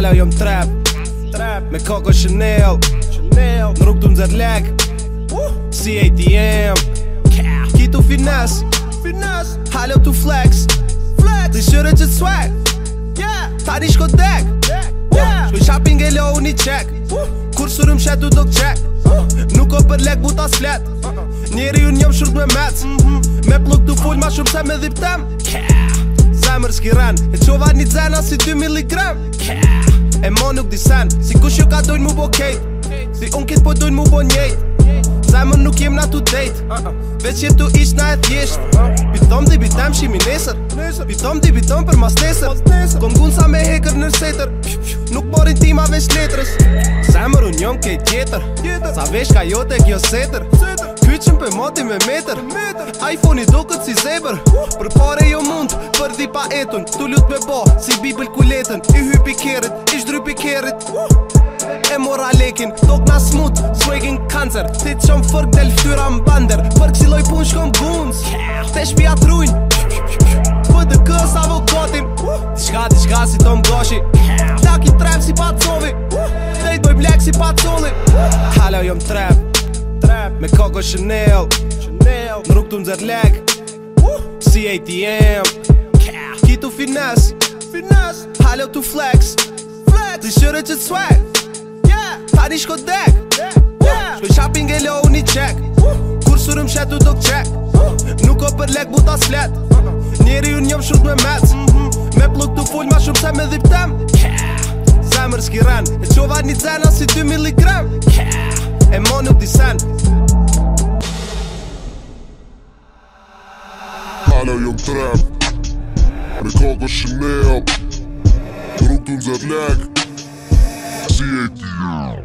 halo jom trap Trap Me koko Chanel Chanel Në rrug të mëzër lek uh. Si ATM yeah. Ki tu finas Finas Halo tu flex Flex Ti shyre që të swag Yeah Tani shko deg Deg uh. yeah. Shkoj shopping e lo unë i qek uh. Kur surëm shet du do qek uh. Nuk o për lek buta slet uh -huh. Njeri unë jom shurt me mec mm -hmm. Me pluk të full ma shumë se me dhiptem tem Yeah për shkiran E qovar një zena si 2 mg E mo nuk disen Si kush jo ka dojnë mu bo kejt Si un kit po dojnë mu bo njejt Zajmën nuk jem na tu dejt Veq jetu isht na e thjesht Bitom di bitem shimi nesër Bitom di bitom për mas nesër Kom gun sa me heker në setër Nuk borin tima veç letrës Zemër un jom kejt jetër Sa vesh ka jote kjo setër Kyqim për moti me meter iPhone i do këtë si zebër Për pare Bërzi pa etun, tu lut me bo, si bibel ku I hy pikerit, i shdry pikerit E mora lekin, tok na smut, swagin kancer Ti të qëm fërk del fyra mbander bander Fërk si loj pun shkon guns Te shpi atrujn Pëtë kës avokotim Ti shka, ti shka si tom goshi Tak i trem si patsovi Te i doj blek si patsoni Halo jom trem Me koko Chanel Në rukë të më zërlek Si ATM tu finesse Finesse Halo tu flex Flex Ti shërë që të swag Yeah Ta një shko dek Yeah uh, Shkoj shopping e lo një check uh, Kur surëm shetu të kë check Nuk o për lek buta slet Njeri unë njëm shumë me mec Me pluk të full ma shumë se me dhiptem Yeah Zemër s'ki ren E qova një dzena si 2 mg Yeah E mo nuk disen I know you're Ik call een Chanel, rook toen ze black. lek.